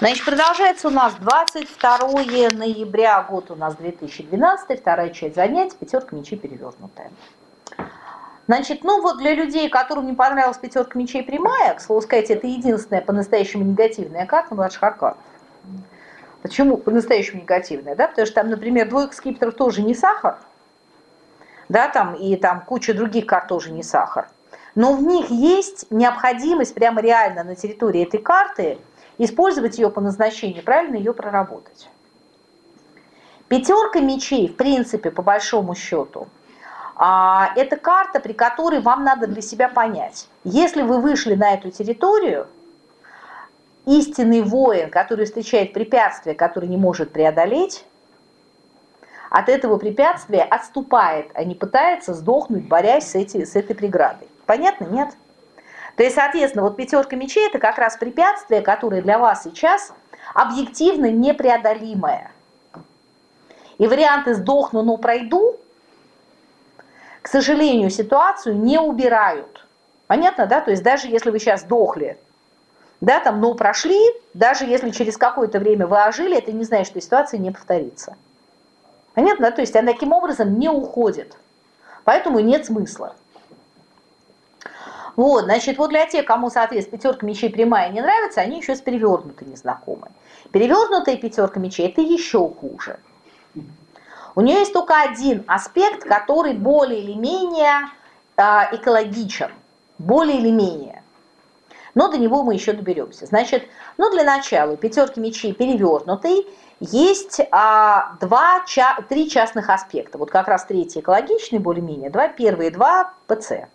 Значит, продолжается у нас 22 ноября, год у нас 2012, вторая часть занятий, пятерка мечей перевернутая. Значит, ну вот для людей, которым не понравилась пятерка мечей прямая, к слову сказать, это единственная по-настоящему негативная карта младших арканов. Почему по-настоящему негативная? Да? Потому что там, например, двойка скипетров тоже не сахар, да, там и там куча других карт тоже не сахар. Но в них есть необходимость прямо реально на территории этой карты использовать ее по назначению, правильно ее проработать. Пятерка мечей, в принципе, по большому счету, а, это карта, при которой вам надо для себя понять, если вы вышли на эту территорию, истинный воин, который встречает препятствие, которое не может преодолеть, от этого препятствия отступает, а не пытается сдохнуть, борясь с, эти, с этой преградой. Понятно? Нет? То есть, соответственно, вот пятерка мечей это как раз препятствие, которое для вас сейчас объективно непреодолимое. И варианты «сдохну, но пройду» к сожалению, ситуацию не убирают. Понятно, да? То есть даже если вы сейчас сдохли, да, там, но прошли, даже если через какое-то время вы ожили, это не значит, что ситуация не повторится. Понятно, да? То есть она таким образом не уходит. Поэтому нет смысла. Вот, значит, вот для тех, кому, соответственно, пятерка мечей прямая не нравится, они еще с перевернутой незнакомы. Перевернутая пятерка мечей – это еще хуже. У нее есть только один аспект, который более или менее э, экологичен, более или менее. Но до него мы еще доберемся. Значит, ну для начала пятерки мечей перевернутый есть а, два, ча, три частных аспекта. Вот как раз третий экологичный более-менее, два первые два ПЦ.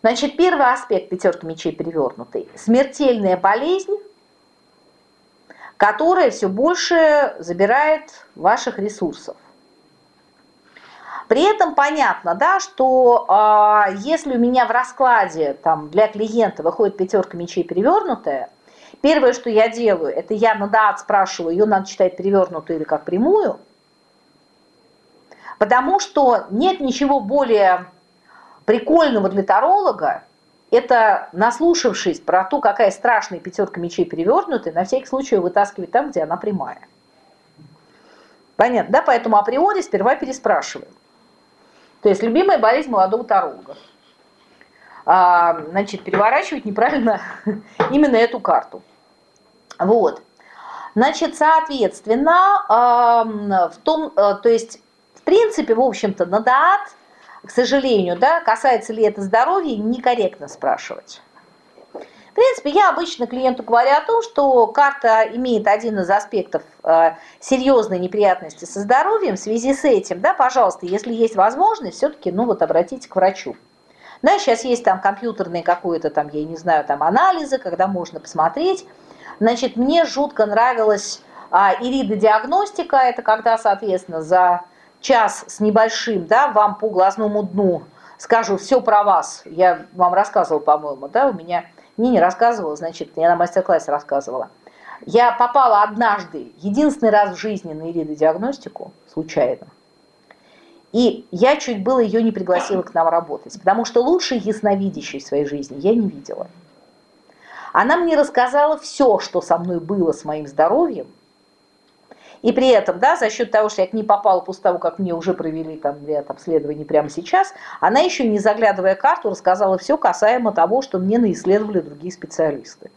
Значит, первый аспект пятерки мечей перевернутый – смертельная болезнь, которая все больше забирает ваших ресурсов. При этом понятно, да, что э, если у меня в раскладе там, для клиента выходит пятерка мечей перевернутая, первое, что я делаю, это я на дат спрашиваю, ее надо читать перевернутую или как прямую, потому что нет ничего более прикольного для таролога, это наслушавшись про то, какая страшная пятерка мечей перевернутая, на всякий случай вытаскивать там, где она прямая. Понятно, да? Поэтому априори сперва переспрашиваем. То есть любимая болезнь молодого таролога. А, значит, переворачивать неправильно именно эту карту. Вот. Значит, соответственно, в том, э, то есть, в принципе, в общем-то, на даат к сожалению, да, касается ли это здоровья, некорректно спрашивать. В принципе, я обычно клиенту говорю о том, что карта имеет один из аспектов э, серьезной неприятности со здоровьем. В связи с этим, да, пожалуйста, если есть возможность, все-таки, ну вот, обратитесь к врачу. Да, сейчас есть там компьютерные какое-то там, я не знаю, там анализы, когда можно посмотреть. Значит, мне жутко нравилась а, иридодиагностика, это когда, соответственно, за час с небольшим, да, вам по глазному дну скажу все про вас. Я вам рассказывала, по-моему, да, у меня не не рассказывала, значит, я на мастер-классе рассказывала. Я попала однажды, единственный раз в жизни на иридодиагностику, случайно. И я чуть было ее не пригласила к нам работать, потому что лучше ясновидящей в своей жизни я не видела. Она мне рассказала все, что со мной было с моим здоровьем, и при этом, да, за счет того, что я к ней попала после того, как мне уже провели там ряд обследований прямо сейчас, она еще не заглядывая карту, рассказала все касаемо того, что мне наисследовали другие специалисты.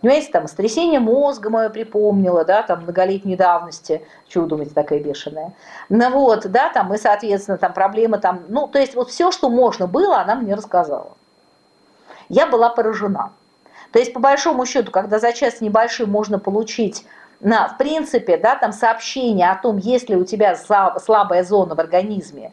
Понимаете, там, стрясение мозга мое припомнила, да, там, многолетней давности, вы думаете, такая бешеная. Ну вот, да, там, и, соответственно, там, проблемы там, ну, то есть, вот все, что можно было, она мне рассказала. Я была поражена. То есть, по большому счету, когда за час небольшим можно получить на, в принципе, да, там сообщение о том, есть ли у тебя слабая зона в организме,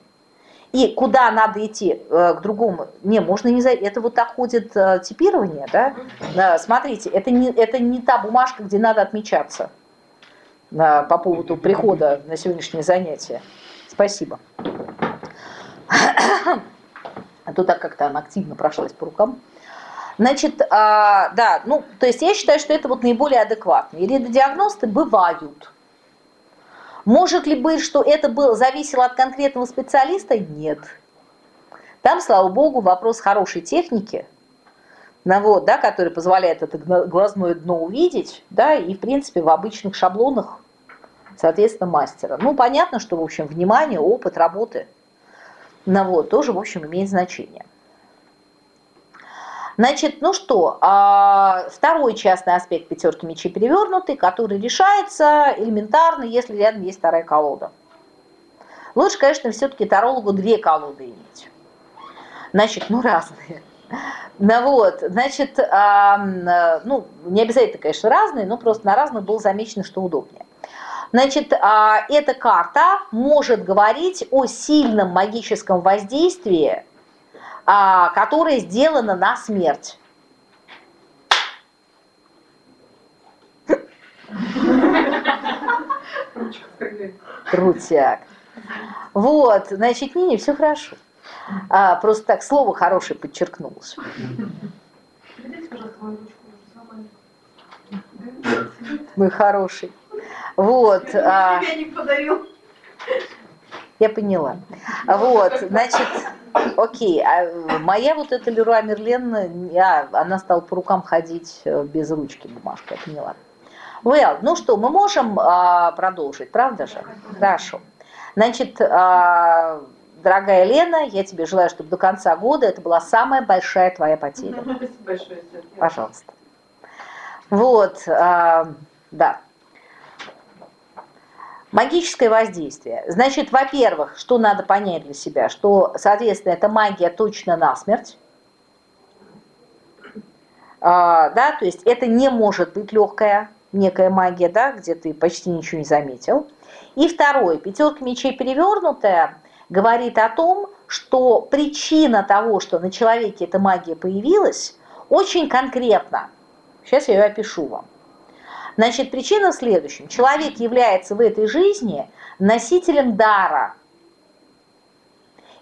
и куда надо идти э, к другому, не, можно не за это вот так ходит э, типирование, да? Э, смотрите, это не, это не та бумажка, где надо отмечаться э, по поводу прихода на сегодняшнее занятие. Спасибо. А то так как-то она активно прошлась по рукам. Значит, а, да, ну, то есть я считаю, что это вот наиболее адекватно. И редодиагносты бывают. Может ли быть, что это было, зависело от конкретного специалиста? Нет. Там, слава богу, вопрос хорошей техники, вот, да, который позволяет это глазное дно увидеть, да, и в принципе в обычных шаблонах, соответственно, мастера. Ну, понятно, что, в общем, внимание, опыт работы, на вот, тоже, в общем, имеет значение. Значит, ну что, а, второй частный аспект пятерки мечей перевернутый, который решается элементарно, если рядом есть вторая колода. Лучше, конечно, все-таки тарологу две колоды иметь. Значит, ну разные. Ну вот, значит, а, ну, не обязательно, конечно, разные, но просто на разных было замечено, что удобнее. Значит, а, эта карта может говорить о сильном магическом воздействии а, которое сделано на смерть. Крутяк. Вот, значит, не, не, все хорошо. А, просто так слово хорошее подчеркнулось. Мой хороший. Вот. А, я поняла. Вот, значит, окей, а моя вот эта Леруа Мерлен, я, она стала по рукам ходить э, без ручки бумажка, я поняла. Well, ну что, мы можем а, продолжить, правда же? Хорошо. Значит, а, дорогая Лена, я тебе желаю, чтобы до конца года это была самая большая твоя потеря. Спасибо большое. Пожалуйста. Вот, а, да. Магическое воздействие. Значит, во-первых, что надо понять для себя, что, соответственно, эта магия точно насмерть. А, да, то есть это не может быть легкая некая магия, да, где ты почти ничего не заметил. И второе, пятерка мечей перевернутая говорит о том, что причина того, что на человеке эта магия появилась, очень конкретна. Сейчас я ее опишу вам. Значит, причина в следующем. Человек является в этой жизни носителем дара.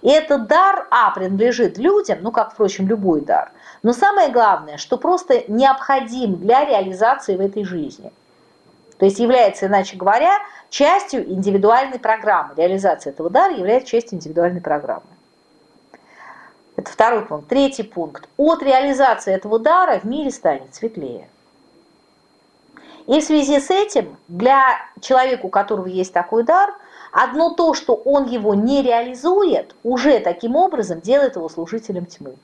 И этот дар, а, принадлежит людям, ну, как, впрочем, любой дар. Но самое главное, что просто необходим для реализации в этой жизни. То есть является, иначе говоря, частью индивидуальной программы. Реализация этого дара является частью индивидуальной программы. Это второй пункт. Третий пункт. От реализации этого дара в мире станет светлее. И в связи с этим для человека, у которого есть такой дар, одно то, что он его не реализует, уже таким образом делает его служителем тьмы.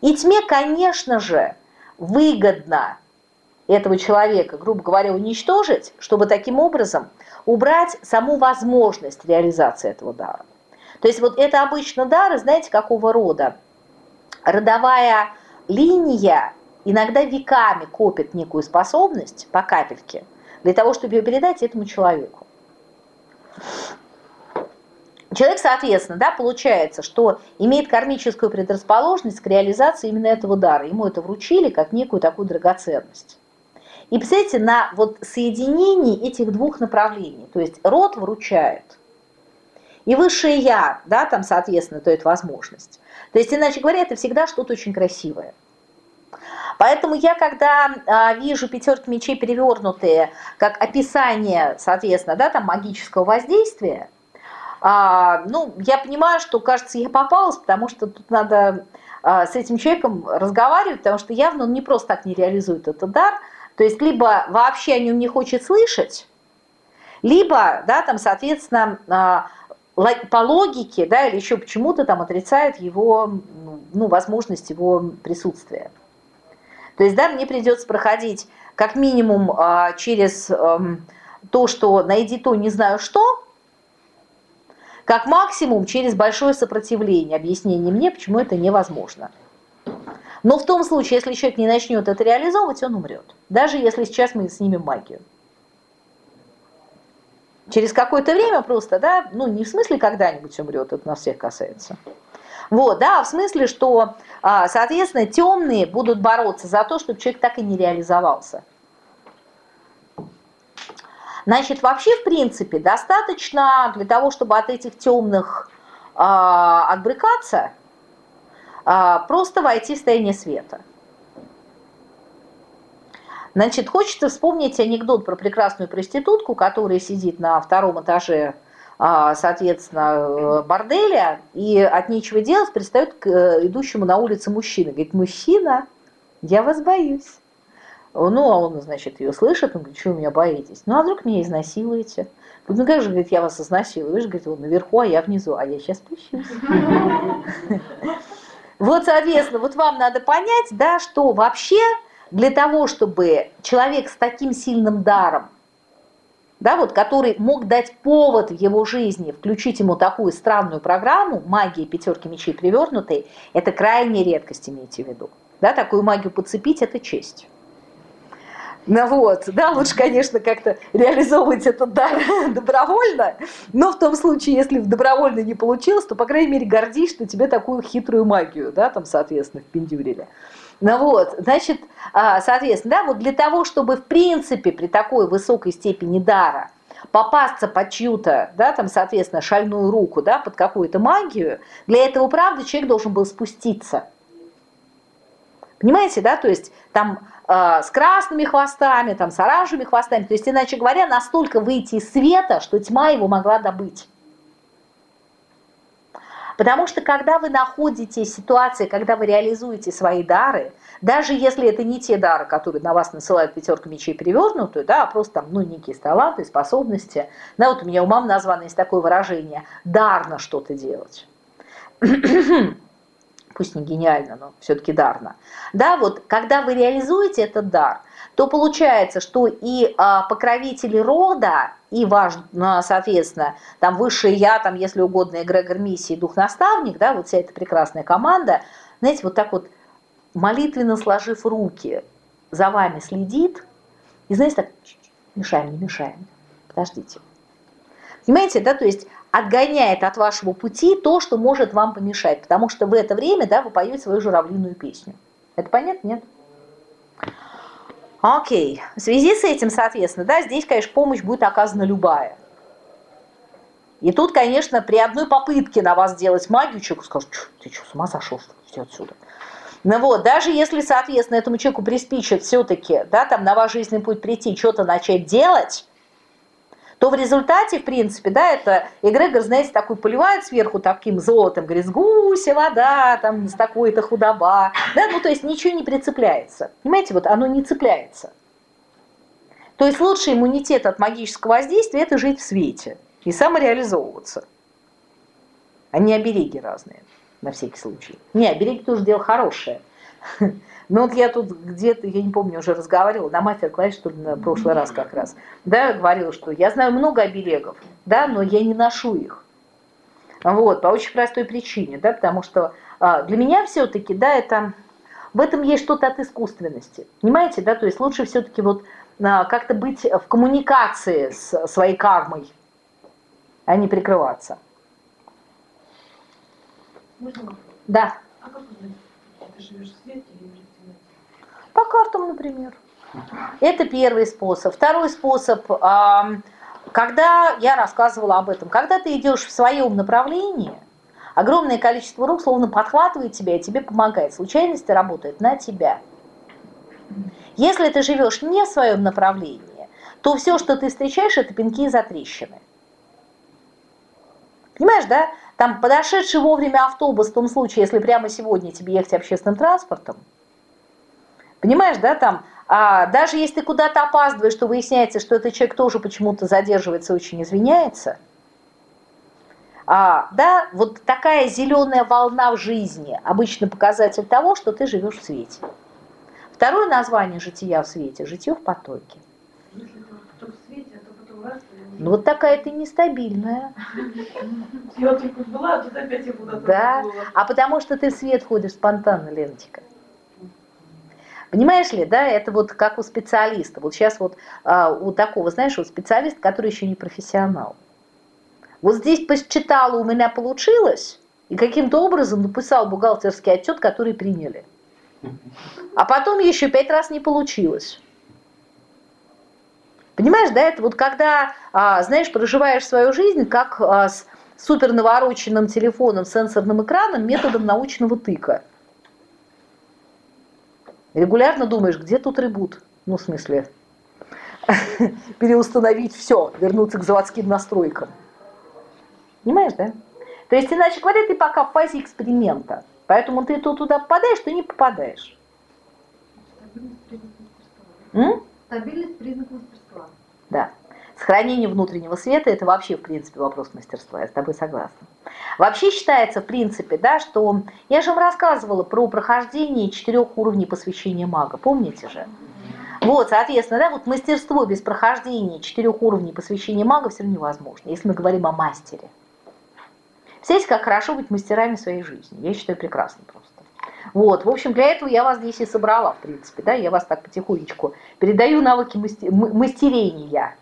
И тьме, конечно же, выгодно этого человека, грубо говоря, уничтожить, чтобы таким образом убрать саму возможность реализации этого дара. То есть вот это обычно дары, знаете, какого рода? Родовая линия иногда веками копит некую способность по капельке для того, чтобы ее передать этому человеку. Человек, соответственно, да, получается, что имеет кармическую предрасположенность к реализации именно этого дара. Ему это вручили как некую такую драгоценность. И представьте, на вот соединении этих двух направлений, то есть род вручает, и высшее я, да, там, соответственно, это возможность. То есть, иначе говоря, это всегда что-то очень красивое. Поэтому я, когда а, вижу пятерки мечей перевернутые, как описание, соответственно, да, там магического воздействия, а, ну, я понимаю, что, кажется, я попалась, потому что тут надо а, с этим человеком разговаривать, потому что явно он не просто так не реализует этот дар, то есть либо вообще о нем не хочет слышать, либо, да, там, соответственно, по логике, да, или еще почему-то там отрицает его, ну, возможность его присутствия. То есть, да, мне придется проходить как минимум а, через эм, то, что найди то, не знаю что, как максимум через большое сопротивление, объяснение мне, почему это невозможно. Но в том случае, если человек не начнет это реализовывать, он умрет. Даже если сейчас мы снимем магию. Через какое-то время просто, да, ну не в смысле когда-нибудь умрет, это нас всех касается. Вот, да, в смысле, что, а, соответственно, темные будут бороться за то, чтобы человек так и не реализовался. Значит, вообще, в принципе, достаточно для того, чтобы от этих темных а, отбрыкаться, а, просто войти в состояние света. Значит, хочется вспомнить анекдот про прекрасную проститутку, которая сидит на втором этаже соответственно, борделя, и от нечего делать пристает к э, идущему на улице мужчина. Говорит, мужчина, я вас боюсь. Ну, а он, значит, ее слышит, он говорит, что вы меня боитесь? Ну, а вдруг меня изнасилуете? Ну, как же, говорит, я вас изнасилую? Вы же, говорит, он наверху, а я внизу, а я сейчас спущусь. Вот, соответственно, вот вам надо понять, да, что вообще для того, чтобы человек с таким сильным даром да, вот, который мог дать повод в его жизни, включить ему такую странную программу, магии пятерки мечей привернутой, это крайняя редкость, имейте в виду. Да, такую магию подцепить – это честь. Ну вот, да, лучше, конечно, как-то реализовывать этот дар добровольно, но в том случае, если добровольно не получилось, то, по крайней мере, гордись, что тебе такую хитрую магию, да, там, соответственно, в пиндюрили. Ну вот, значит, а, соответственно, да, вот для того, чтобы в принципе при такой высокой степени дара попасться под чью-то, да, там, соответственно, шальную руку, да, под какую-то магию, для этого, правда, человек должен был спуститься. Понимаете, да, то есть там э, с красными хвостами, там, с оранжевыми хвостами, то есть, иначе говоря, настолько выйти из света, что тьма его могла добыть. Потому что когда вы находитесь в ситуации, когда вы реализуете свои дары, даже если это не те дары, которые на вас насылают пятерка мечей перевернутую, да, а просто там, ну, некие таланты, способности. Да, вот у меня у мамы названо есть такое выражение «дар на что-то делать» пусть не гениально, но все-таки дарно. Да, вот когда вы реализуете этот дар, то получается, что и а, покровители рода, и ваш, соответственно, там высшее я, там, если угодно, эгрегор миссии, дух-наставник, да, вот вся эта прекрасная команда, знаете, вот так вот молитвенно сложив руки, за вами следит, и, знаете, так, мешаем, не мешаем, подождите. Понимаете, да, то есть отгоняет от вашего пути то, что может вам помешать, потому что в это время, да, вы поете свою журавлиную песню. Это понятно? Нет? Окей. В связи с этим, соответственно, да, здесь, конечно, помощь будет оказана любая. И тут, конечно, при одной попытке на вас сделать магию, человек скажет, ты что, с ума сошел, что ты отсюда? Ну вот, даже если, соответственно, этому человеку приспичит все-таки, да, там на ваш жизненный путь прийти, что-то начать делать, то в результате, в принципе, да, это эгрегор, знаете, такой поливает сверху таким золотом, говорит, с вода, там, с такой-то худоба, да, ну, то есть ничего не прицепляется. Понимаете, вот оно не цепляется. То есть лучший иммунитет от магического воздействия – это жить в свете и самореализовываться, а не обереги разные, на всякий случай. Не, обереги тоже дело хорошее – ну вот я тут где-то, я не помню, уже разговаривала, на мастер-классе, что ли, на прошлый раз как раз, да, говорила, что я знаю много оберегов, да, но я не ношу их. Вот, по очень простой причине, да, потому что а, для меня все-таки, да, это, в этом есть что-то от искусственности, понимаете, да, то есть лучше все-таки вот а, как-то быть в коммуникации с своей кармой, а не прикрываться. Можно? Да. А как узнать, ты живешь в свете или по картам, например. Это первый способ. Второй способ, когда я рассказывала об этом, когда ты идешь в своем направлении, огромное количество рук словно подхватывает тебя и тебе помогает. Случайности работают на тебя. Если ты живешь не в своем направлении, то все, что ты встречаешь, это пинки и затрещины. Понимаешь, да? Там подошедший вовремя автобус в том случае, если прямо сегодня тебе ехать общественным транспортом, Понимаешь, да, там, а, даже если ты куда-то опаздываешь, то выясняется, что этот человек тоже почему-то задерживается, очень извиняется. А, да, вот такая зеленая волна в жизни, обычно показатель того, что ты живешь в свете. Второе название жития в свете – житие в потоке. Ну вот такая ты нестабильная. Я вот была, а тут опять я куда-то Да, а потому что ты в свет ходишь спонтанно, Леночка. Понимаешь ли, да, это вот как у специалиста. Вот сейчас вот а, у такого, знаешь, вот специалист, который еще не профессионал. Вот здесь посчитала, у меня получилось, и каким-то образом написал бухгалтерский отчет, который приняли. А потом еще пять раз не получилось. Понимаешь, да, это вот когда, а, знаешь, проживаешь свою жизнь как а, с супер навороченным телефоном, сенсорным экраном методом научного тыка регулярно думаешь, где тут ребут? Ну, в смысле, переустановить все, вернуться к заводским настройкам. Понимаешь, да? То есть, иначе говоря, ты пока в фазе эксперимента. Поэтому ты то туда попадаешь, то не попадаешь. Стабильность признак мастерства. Да. Сохранение внутреннего света – это вообще, в принципе, вопрос мастерства, я с тобой согласна. Вообще считается, в принципе, да, что... Я же вам рассказывала про прохождение четырех уровней посвящения мага, помните же? Вот, соответственно, да, вот мастерство без прохождения четырех уровней посвящения мага все равно невозможно, если мы говорим о мастере. Представляете, как хорошо быть мастерами своей жизни. Я считаю, прекрасно просто. Вот, в общем, для этого я вас здесь и собрала, в принципе, да, я вас так потихонечку передаю навыки мастерения.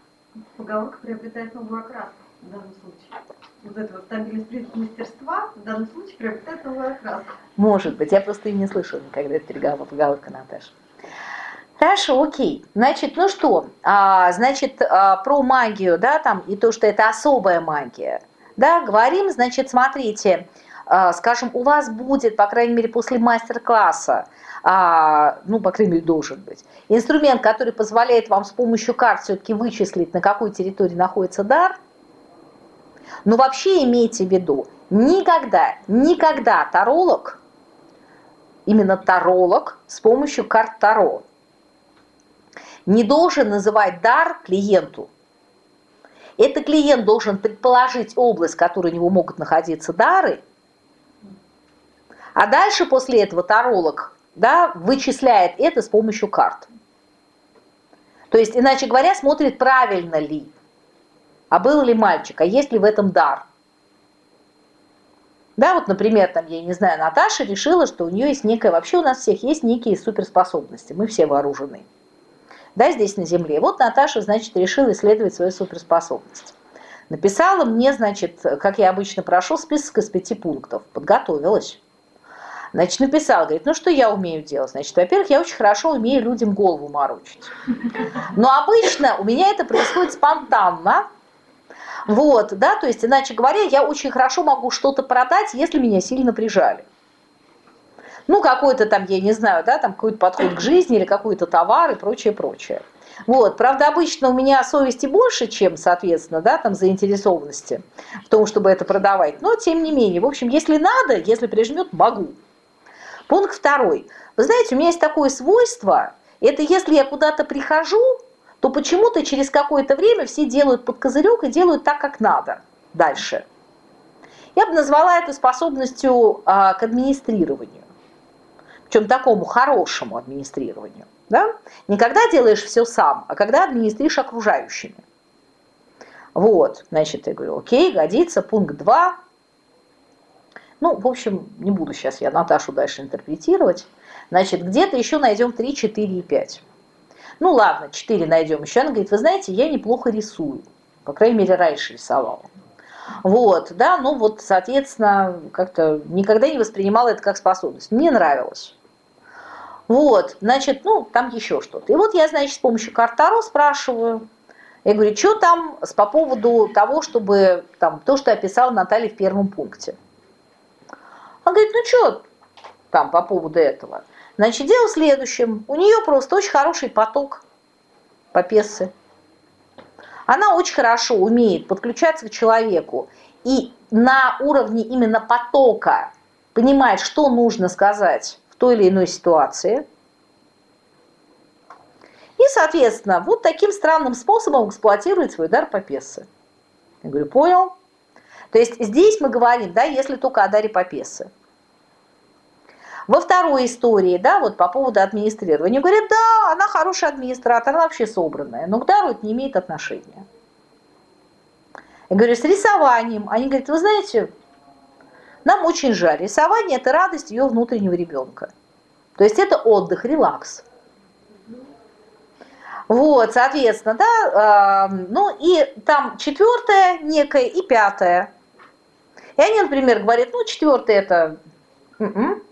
Поговорка приобретает новую окраску в данном случае. Вот это вот стабильность мастерства в данном случае приобретает новую окраску. Может быть, я просто и не слышала никогда эту поговорка, Наташа. Хорошо, окей. Значит, ну что, а, значит, а, про магию, да, там, и то, что это особая магия, да, говорим, значит, смотрите, а, скажем, у вас будет, по крайней мере, после мастер-класса, а, ну, по крайней мере, должен быть, инструмент, который позволяет вам с помощью карт все-таки вычислить, на какой территории находится дар. Но вообще имейте в виду, никогда, никогда таролог, именно таролог с помощью карт Таро, не должен называть дар клиенту. Этот клиент должен предположить область, в которой у него могут находиться дары – а дальше после этого таролог да, вычисляет это с помощью карт. То есть, иначе говоря, смотрит, правильно ли, а был ли мальчик, а есть ли в этом дар. Да, вот, например, там, я не знаю, Наташа решила, что у нее есть некая, вообще у нас всех есть некие суперспособности, мы все вооружены. Да, здесь на Земле. Вот Наташа, значит, решила исследовать свою суперспособность. Написала мне, значит, как я обычно прошу, список из пяти пунктов. Подготовилась. Значит, написал, говорит, ну что я умею делать? Значит, во-первых, я очень хорошо умею людям голову морочить. Но обычно у меня это происходит спонтанно. Вот, да, то есть, иначе говоря, я очень хорошо могу что-то продать, если меня сильно прижали. Ну, какой-то там, я не знаю, да, там какой-то подход к жизни или какой-то товар и прочее, прочее. Вот, правда, обычно у меня совести больше, чем, соответственно, да, там заинтересованности в том, чтобы это продавать. Но, тем не менее, в общем, если надо, если прижмет, могу. Пункт второй. Вы знаете, у меня есть такое свойство, это если я куда-то прихожу, то почему-то через какое-то время все делают под козырек и делают так, как надо дальше. Я бы назвала это способностью а, к администрированию. Причем такому хорошему администрированию. Да? Не когда делаешь все сам, а когда администришь окружающими. Вот, значит, я говорю, окей, годится. Пункт 2. Ну, в общем, не буду сейчас я Наташу дальше интерпретировать. Значит, где-то еще найдем 3, 4 и 5. Ну ладно, 4 найдем еще. Она говорит, вы знаете, я неплохо рисую. По крайней мере, раньше рисовала. Вот, да, ну вот, соответственно, как-то никогда не воспринимала это как способность. Мне нравилось. Вот, значит, ну, там еще что-то. И вот я, значит, с помощью карт Таро спрашиваю, я говорю, что там по поводу того, чтобы, там, то, что описала Наталья в первом пункте. Он говорит, ну что там по поводу этого? Значит, дело в следующем. У нее просто очень хороший поток по пессе. Она очень хорошо умеет подключаться к человеку. И на уровне именно потока понимает, что нужно сказать в той или иной ситуации. И, соответственно, вот таким странным способом эксплуатирует свой дар по пессе. Я говорю, понял? То есть здесь мы говорим, да, если только о даре Папесы. Во второй истории, да, вот по поводу администрирования, говорят, да, она хороший администратор, она вообще собранная, но к дару это не имеет отношения. Я говорю, с рисованием. Они говорят, вы знаете, нам очень жаль, рисование – это радость ее внутреннего ребенка. То есть это отдых, релакс. Вот, соответственно, да, э, ну и там четвертое некое и пятое. И они, например, говорят, ну, четвертое это... М-м".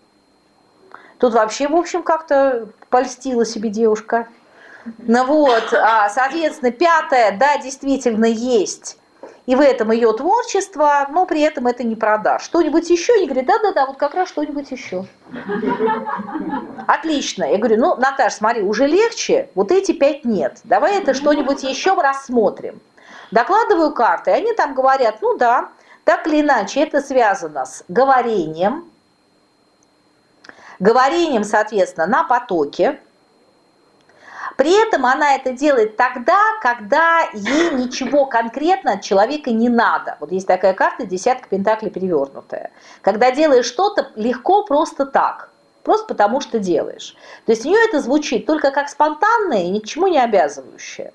Тут вообще, в общем, как-то польстила себе девушка. Ну вот, а, соответственно, пятое, да, действительно есть. И в этом ее творчество, но при этом это не продаж. Что-нибудь еще? Они говорят, да-да-да, вот как раз что-нибудь еще. Отлично. Я говорю, ну, Наташа, смотри, уже легче, вот эти пять нет. Давай это что-нибудь еще рассмотрим. Докладываю карты, и они там говорят, ну да, Так или иначе, это связано с говорением, говорением, соответственно, на потоке. При этом она это делает тогда, когда ей ничего конкретно от человека не надо. Вот есть такая карта «Десятка пентаклей перевернутая». Когда делаешь что-то легко просто так, просто потому что делаешь. То есть у нее это звучит только как спонтанное и ни к чему не обязывающее.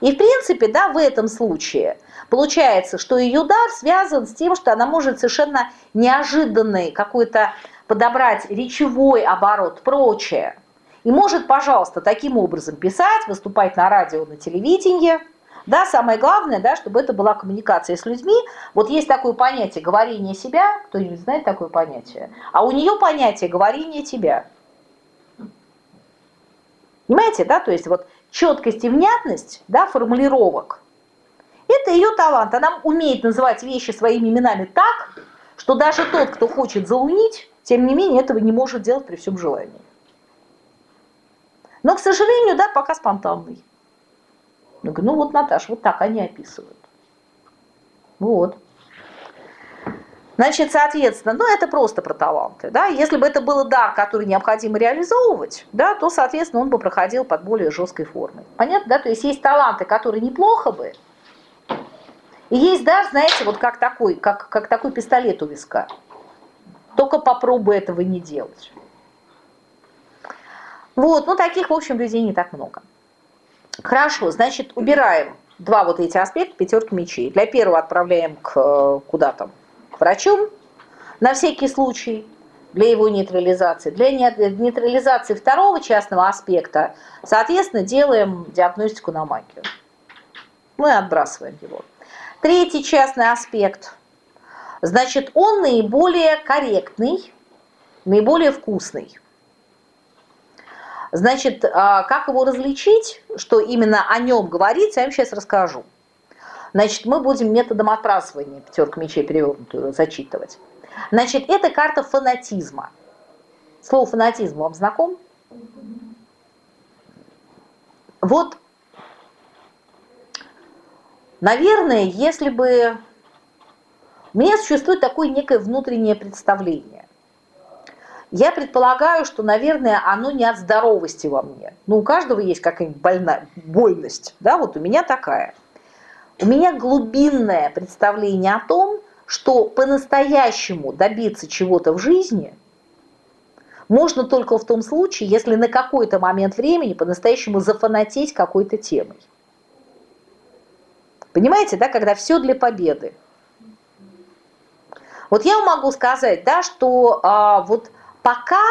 И в принципе, да, в этом случае получается, что ее дар связан с тем, что она может совершенно неожиданный какой-то подобрать речевой оборот, прочее. И может, пожалуйста, таким образом писать, выступать на радио, на телевидении. Да, самое главное, да, чтобы это была коммуникация с людьми. Вот есть такое понятие говорение себя, кто-нибудь знает такое понятие? А у нее понятие говорение тебя. Понимаете, да? То есть вот четкость и внятность, да, формулировок. Это ее талант. Она умеет называть вещи своими именами так, что даже тот, кто хочет залунить, тем не менее этого не может делать при всем желании. Но, к сожалению, да, пока спонтанный. Ну вот, Наташ, вот так они описывают. Вот. Значит, соответственно, ну это просто про таланты. Да? Если бы это был дар, который необходимо реализовывать, да, то, соответственно, он бы проходил под более жесткой формой. Понятно, да? То есть есть таланты, которые неплохо бы, и есть дар, знаете, вот как такой, как, как такой пистолет у виска. Только попробуй этого не делать. Вот, ну таких, в общем, людей не так много. Хорошо, значит, убираем два вот эти аспекта пятерки мечей. Для первого отправляем к э, куда там? К врачу на всякий случай для его нейтрализации. Для нейтрализации второго частного аспекта, соответственно, делаем диагностику на магию. Мы отбрасываем его. Третий частный аспект. Значит, он наиболее корректный, наиболее вкусный. Значит, а, как его различить, что именно о нем говорить, я вам сейчас расскажу. Значит, мы будем методом отбрасывания пятерка мечей перевернутую зачитывать. Значит, это карта фанатизма. Слово фанатизм вам знаком? Вот, наверное, если бы... У меня существует такое некое внутреннее представление. Я предполагаю, что, наверное, оно не от здоровости во мне. Ну, у каждого есть какая-нибудь больность, да, вот у меня такая. У меня глубинное представление о том, что по-настоящему добиться чего-то в жизни можно только в том случае, если на какой-то момент времени по-настоящему зафанатеть какой-то темой. Понимаете, да, когда все для победы. Вот я могу сказать, да, что а, вот пока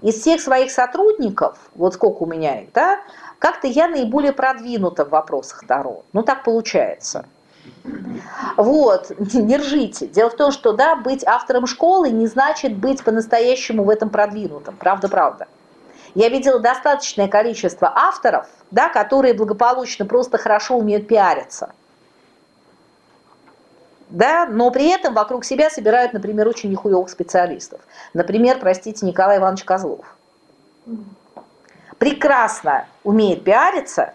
из всех своих сотрудников, вот сколько у меня их, да, как-то я наиболее продвинута в вопросах Таро. Ну, так получается. Вот, не ржите. Дело в том, что, да, быть автором школы не значит быть по-настоящему в этом продвинутым. Правда-правда. Я видела достаточное количество авторов, да, которые благополучно просто хорошо умеют пиариться да, но при этом вокруг себя собирают, например, очень нехуевых специалистов. Например, простите, Николай Иванович Козлов. Прекрасно умеет пиариться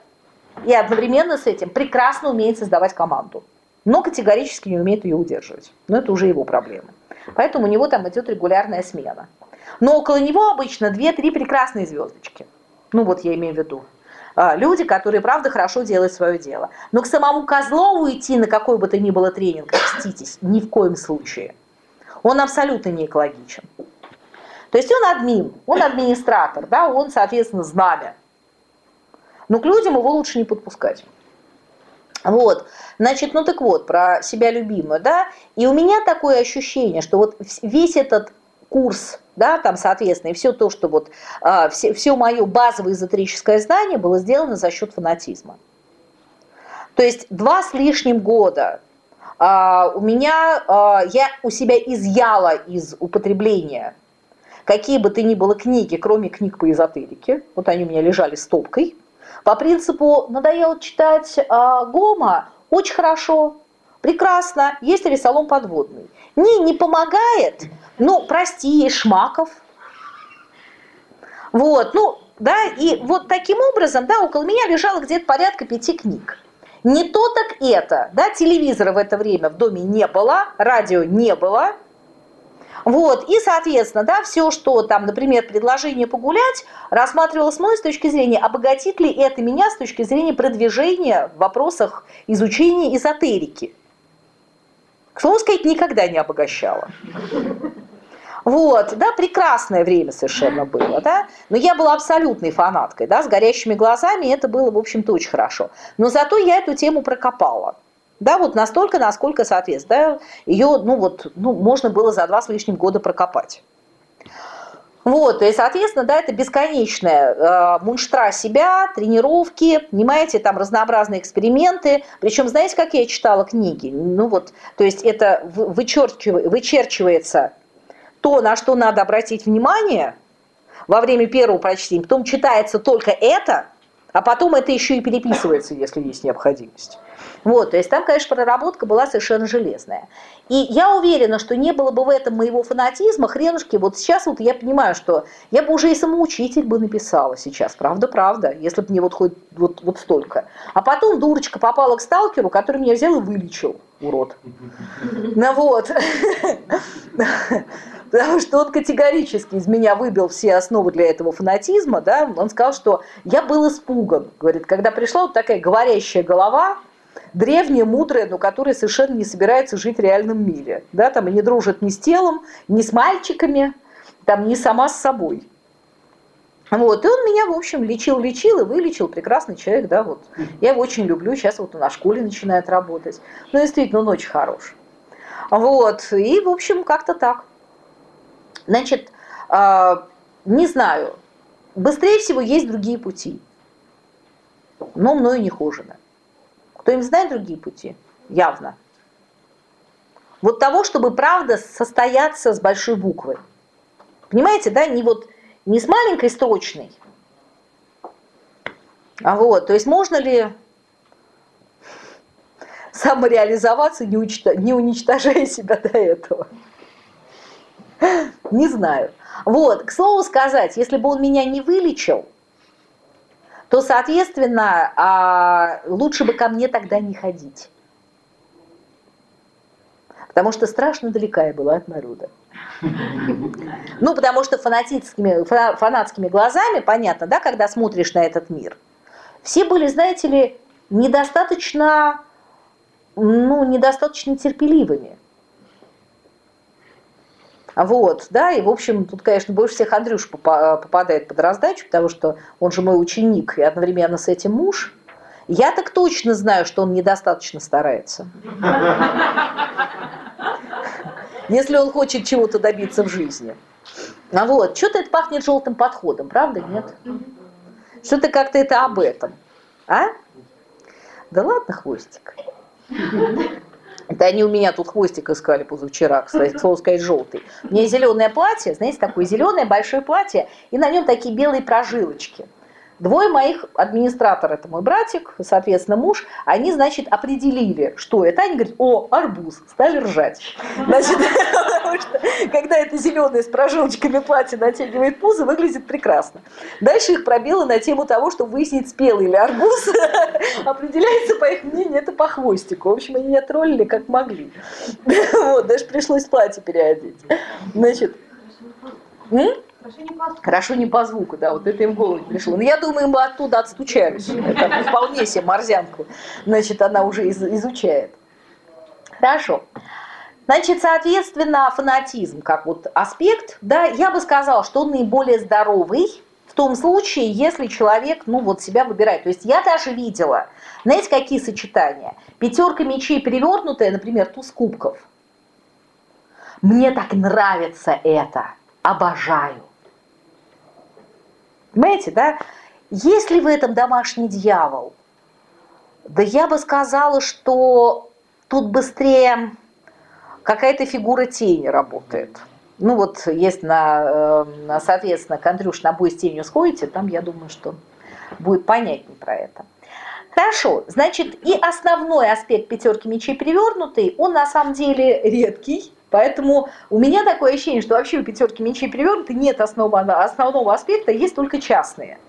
и одновременно с этим прекрасно умеет создавать команду, но категорически не умеет ее удерживать. Но это уже его проблема. Поэтому у него там идет регулярная смена. Но около него обычно 2-3 прекрасные звездочки. Ну вот я имею в виду а, люди, которые, правда, хорошо делают свое дело. Но к самому Козлову идти на какой бы то ни было тренинг, проститесь, ни в коем случае. Он абсолютно не экологичен. То есть он админ, он администратор, да, он, соответственно, знамя. Но к людям его лучше не подпускать. Вот, значит, ну так вот, про себя любимую, да, и у меня такое ощущение, что вот весь этот курс да, там, соответственно, и все то, что вот, а, все, все мое базовое эзотерическое знание было сделано за счет фанатизма. То есть два с лишним года а, у меня, а, я у себя изъяла из употребления какие бы то ни было книги, кроме книг по эзотерике, вот они у меня лежали стопкой, по принципу надоело читать а, Гома, очень хорошо, прекрасно, есть рисолом подводный. Не, не помогает, ну, прости, Шмаков. Вот, ну, да, и вот таким образом, да, около меня лежало где-то порядка пяти книг. Не то, так это. Да, телевизора в это время в доме не было, радио не было. Вот, и, соответственно, да, все, что там, например, предложение погулять, рассматривалось мной с точки зрения, обогатит ли это меня с точки зрения продвижения в вопросах изучения эзотерики. К слову сказать, никогда не обогащала. Вот, да, прекрасное время совершенно было, да. Но я была абсолютной фанаткой, да, с горящими глазами, это было, в общем-то, очень хорошо. Но зато я эту тему прокопала. Да, вот настолько, насколько соответствует. Да, ее, ну вот, ну, можно было за два с лишним года прокопать. Вот, и, соответственно, да, это бесконечная э, мунштра себя, тренировки, понимаете, там разнообразные эксперименты. Причем, знаете, как я читала книги? Ну вот, то есть это вычерчивается, то, на что надо обратить внимание во время первого прочтения, потом читается только это, а потом это еще и переписывается, если есть необходимость. Вот, то есть там, конечно, проработка была совершенно железная. И я уверена, что не было бы в этом моего фанатизма, хренушки, вот сейчас вот я понимаю, что я бы уже и самоучитель бы написала сейчас, правда-правда, если бы мне вот хоть вот, вот столько. А потом дурочка попала к сталкеру, который меня взял и вылечил, урод. Ну вот. Потому что он категорически из меня выбил все основы для этого фанатизма, да, он сказал, что я был испуган, говорит, когда пришла вот такая говорящая голова, древняя, мудрая, но которая совершенно не собирается жить в реальном мире. Да, там и не дружит ни с телом, ни с мальчиками, там, ни сама с собой. Вот, и он меня, в общем, лечил-лечил и вылечил, прекрасный человек, да, вот. Я его очень люблю, сейчас вот он на школе начинает работать. Ну, действительно, он очень хорош. Вот, и, в общем, как-то так. Значит, э, не знаю, быстрее всего есть другие пути, но мною не хожено. Кто-нибудь знает другие пути? Явно. Вот того, чтобы правда состояться с большой буквы. Понимаете, да, не вот не с маленькой строчной, а вот, то есть можно ли самореализоваться, не, уничтожая, не уничтожая себя до этого? Не знаю. Вот, к слову сказать, если бы он меня не вылечил, то, соответственно, а, лучше бы ко мне тогда не ходить. Потому что страшно далека я была от народа. Ну, потому что фанатическими, фанатскими глазами, понятно, да, когда смотришь на этот мир, все были, знаете ли, недостаточно, ну, недостаточно терпеливыми. Вот, да, и, в общем, тут, конечно, больше всех Андрюш попадает под раздачу, потому что он же мой ученик и одновременно с этим муж. Я так точно знаю, что он недостаточно старается. Если он хочет чего-то добиться в жизни. А вот, что-то это пахнет желтым подходом, правда, нет? Что-то как-то это об этом. А? Да ладно, хвостик. Это они у меня тут хвостик искали позавчера, кстати, слово сказать, желтый. У меня зеленое платье, знаете, такое зеленое большое платье, и на нем такие белые прожилочки. Двое моих, администратор, это мой братик, соответственно, муж, они, значит, определили, что это. Они говорят, о, арбуз, стали ржать. Значит, потому что, когда это зеленое с прожилочками платье натягивает пузо, выглядит прекрасно. Дальше их пробило на тему того, чтобы выяснить, спелый ли арбуз. Определяется, по их мнению, это по хвостику. В общем, они меня троллили как могли. Вот, даже пришлось платье переодеть. Значит, Хорошо не, по Хорошо не по звуку, да, вот это им в голову пришло. Но я думаю, мы оттуда отстучались. Это вполне себе морзянку, значит, она уже из изучает. Хорошо. Значит, соответственно, фанатизм как вот аспект, да, я бы сказала, что он наиболее здоровый в том случае, если человек, ну вот себя выбирает. То есть я даже видела, знаете, какие сочетания? Пятерка мечей перевернутая, например, туз кубков. Мне так нравится это, обожаю. Понимаете, да? Есть ли в этом домашний дьявол? Да я бы сказала, что тут быстрее какая-то фигура тени работает. Ну вот, есть на, э, соответственно, к на бой с тенью сходите, там, я думаю, что будет понятнее про это. Хорошо, значит, и основной аспект пятерки мечей перевернутый, он на самом деле редкий, Поэтому у меня такое ощущение, что вообще у пятерки мечей перевернуты нет основного, основного аспекта, есть только частные.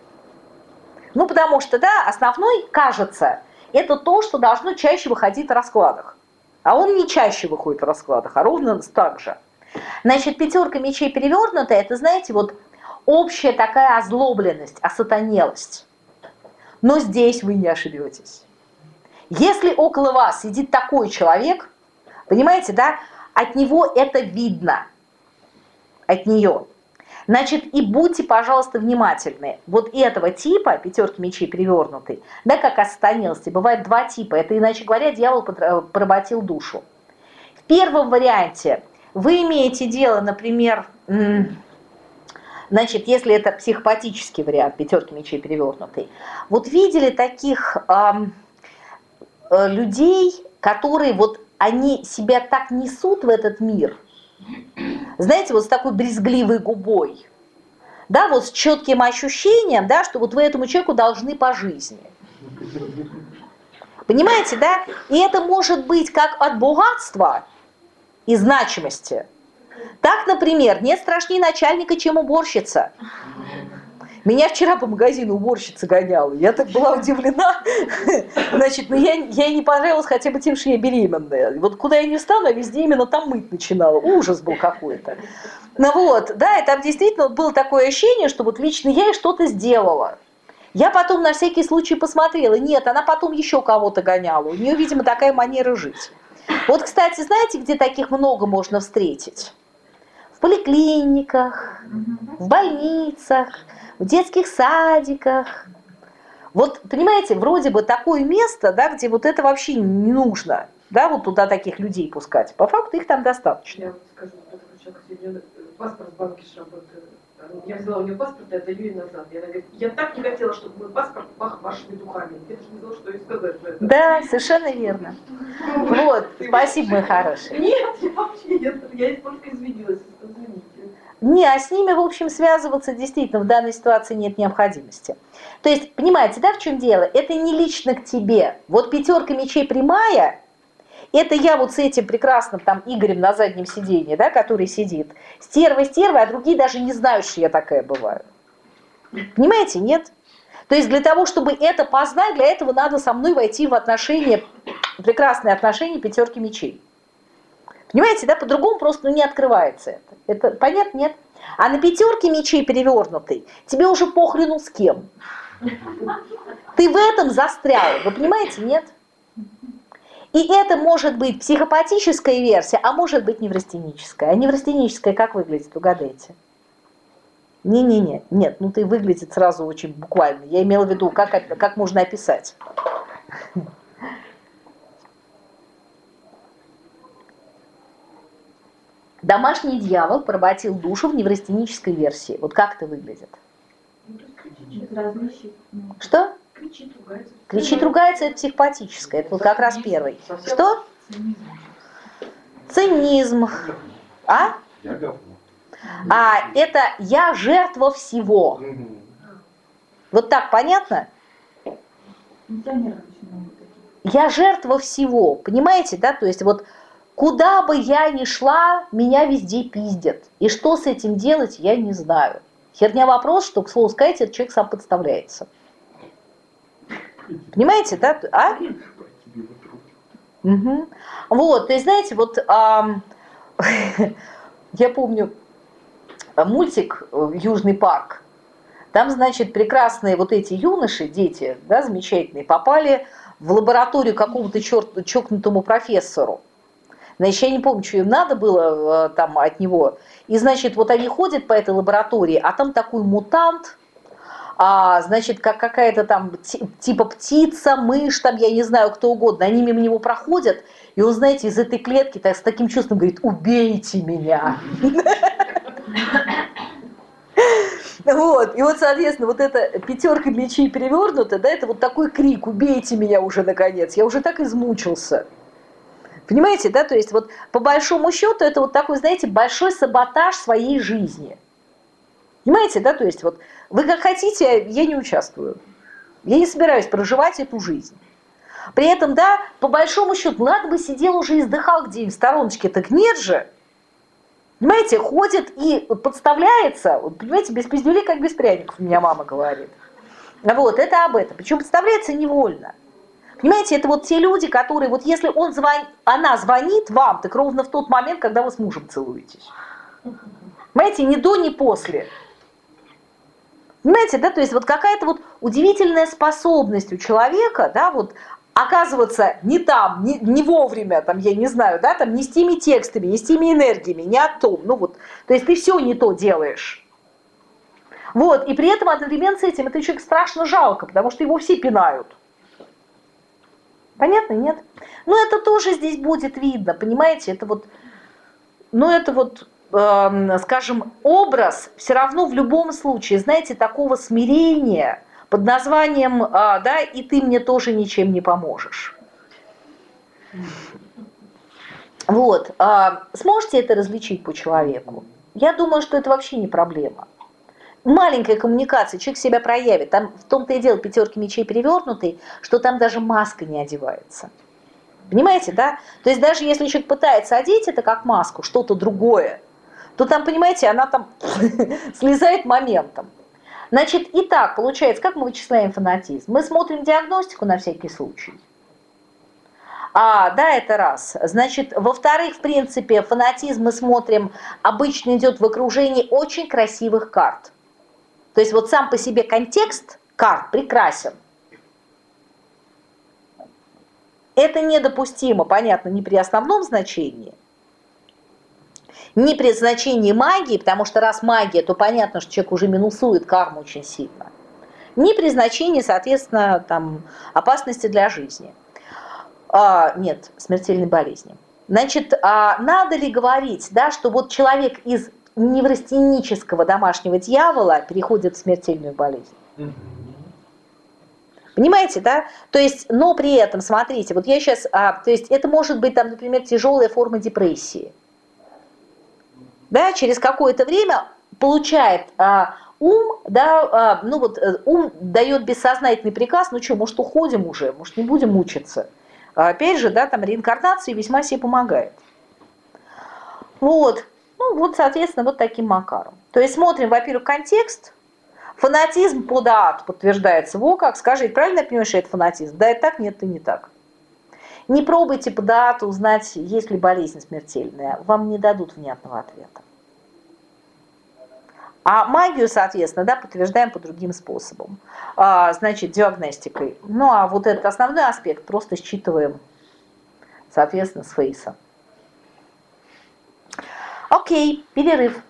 Ну, потому что, да, основной, кажется, это то, что должно чаще выходить в раскладах. А он не чаще выходит в раскладах, а ровно так же. Значит, пятерка мечей перевернутая, это, знаете, вот общая такая озлобленность, осатанелость. Но здесь вы не ошибетесь. Если около вас сидит такой человек, понимаете, да, от него это видно, от нее. Значит, и будьте, пожалуйста, внимательны. Вот этого типа, пятерки мечей перевернутый, да, как останился, бывает два типа. Это, иначе говоря, дьявол поработил душу. В первом варианте вы имеете дело, например, значит, если это психопатический вариант, пятерки мечей перевернутый, вот видели таких э, людей, которые вот они себя так несут в этот мир, знаете, вот с такой брезгливой губой, да, вот с четким ощущением, да, что вот вы этому человеку должны по жизни. Понимаете, да? И это может быть как от богатства и значимости. Так, например, нет страшнее начальника, чем уборщица. Меня вчера по магазину уборщица гоняла. Я так была удивлена. Значит, ну я, я не понравилась хотя бы тем, что я беременная. Вот куда я не встану, а везде именно там мыть начинала. Ужас был какой-то. Ну вот, да, и там действительно было такое ощущение, что вот лично я и что-то сделала. Я потом на всякий случай посмотрела. Нет, она потом еще кого-то гоняла. У нее, видимо, такая манера жить. Вот, кстати, знаете, где таких много можно встретить? В поликлиниках, в больницах, в детских садиках. Вот, понимаете, вроде бы такое место, да, где вот это вообще не нужно, да, вот туда таких людей пускать. По факту их там достаточно. Я вот скажу, человек сегодня паспорт в банке работает. Я взяла у нее паспорт и отдаю ей назад. И она говорит, я так не хотела, чтобы мой паспорт пах вашими духами. Я даже не знала, что ей сказать за это. Да, совершенно верно. Вот, спасибо, мой хороший. Нет, я вообще нет, я только извинилась. Не, а с ними, в общем, связываться действительно в данной ситуации нет необходимости. То есть, понимаете, да, в чем дело? Это не лично к тебе. Вот пятерка мечей прямая, это я вот с этим прекрасным там Игорем на заднем сиденье, да, который сидит. Стерва, стерва, а другие даже не знают, что я такая бываю. Понимаете, нет? То есть для того, чтобы это познать, для этого надо со мной войти в отношения, прекрасные отношения пятерки мечей. Понимаете, да, по-другому просто ну, не открывается это. Это понятно, нет? А на пятерке мечей перевернутый тебе уже похрену с кем. Ты в этом застрял, вы понимаете, нет? И это может быть психопатическая версия, а может быть неврастеническая. А неврастеническая как выглядит, угадайте? Не-не-не, нет, ну ты выглядит сразу очень буквально. Я имела в виду, как, как можно описать. Домашний дьявол поработил душу в неврастенической версии. Вот как это выглядит? Что? Кричит, ругается. Кричит, ругается, это психопатическое. Это вот как раз первый. Что? Цинизм. А? А, это я жертва всего. Вот так понятно? Я жертва всего. Понимаете, да? То есть вот Куда бы я ни шла, меня везде пиздят. И что с этим делать, я не знаю. Херня вопрос, что, к слову сказать, этот человек сам подставляется. Понимаете, да? А? Угу. Вот, то есть, знаете, вот а, я помню мультик «Южный парк». Там, значит, прекрасные вот эти юноши, дети, да, замечательные, попали в лабораторию какому-то чокнутому профессору. Значит, я не помню, что им надо было э, там от него. И, значит, вот они ходят по этой лаборатории, а там такой мутант, а, значит, как какая-то там типа птица, мышь, там, я не знаю, кто угодно, они мимо него проходят, и он, знаете, из этой клетки так, с таким чувством говорит, убейте меня. Вот, и вот, соответственно, вот эта пятерка мечей перевернута, да, это вот такой крик, убейте меня уже наконец, я уже так измучился. Понимаете, да, то есть вот по большому счету это вот такой, знаете, большой саботаж своей жизни. Понимаете, да, то есть вот вы как хотите, я не участвую. Я не собираюсь проживать эту жизнь. При этом, да, по большому счету, ладно бы сидел уже и издыхал где-нибудь в стороночке, так нет же. Понимаете, ходит и подставляется, понимаете, без пиздюлей, как без пряников, у меня мама говорит. Вот, это об этом. Причем подставляется невольно. Понимаете, это вот те люди, которые, вот если он звон, она звонит вам, так ровно в тот момент, когда вы с мужем целуетесь. Понимаете, ни до, ни после. Понимаете, да, то есть вот какая-то вот удивительная способность у человека, да, вот оказываться не там, не, не вовремя, там, я не знаю, да, там, не с теми текстами, не с теми энергиями, не о том, ну вот, то есть ты все не то делаешь. Вот, и при этом одновременно с этим это человек страшно жалко, потому что его все пинают. Понятно, нет? Но это тоже здесь будет видно, понимаете, это вот, ну это вот, э, скажем, образ все равно в любом случае, знаете, такого смирения под названием, э, да, и ты мне тоже ничем не поможешь. Вот, э, сможете это различить по человеку? Я думаю, что это вообще не проблема маленькая коммуникация, человек себя проявит. Там в том-то и дело пятерки мечей перевернутый, что там даже маска не одевается. Понимаете, да? То есть даже если человек пытается одеть это как маску, что-то другое, то там, понимаете, она там слезает моментом. Значит, и так получается, как мы вычисляем фанатизм? Мы смотрим диагностику на всякий случай. А, да, это раз. Значит, во-вторых, в принципе, фанатизм мы смотрим, обычно идет в окружении очень красивых карт. То есть вот сам по себе контекст карт прекрасен. Это недопустимо, понятно, не при основном значении, не при значении магии, потому что раз магия, то понятно, что человек уже минусует карму очень сильно. Не при значении, соответственно, там, опасности для жизни. А, нет, смертельной болезни. Значит, а надо ли говорить, да, что вот человек из неврастенического домашнего дьявола переходит в смертельную болезнь. Понимаете, да? То есть, но при этом, смотрите, вот я сейчас, а, то есть это может быть там, например, тяжелая форма депрессии. Да, через какое-то время получает а, ум, да, а, ну вот э, ум дает бессознательный приказ, ну что, может уходим уже, может не будем мучиться. А опять же, да, там реинкарнация весьма себе помогает. Вот. Ну, вот, соответственно, вот таким макаром. То есть смотрим, во-первых, контекст. Фанатизм по даат подтверждается. Во как, скажите, правильно я понимаю, что это фанатизм? Да, это так, нет, это не так. Не пробуйте по даату узнать, есть ли болезнь смертельная. Вам не дадут внятного ответа. А магию, соответственно, да, подтверждаем по другим способам. А, значит, диагностикой. Ну, а вот этот основной аспект просто считываем, соответственно, с фейса. Окей, перерыв.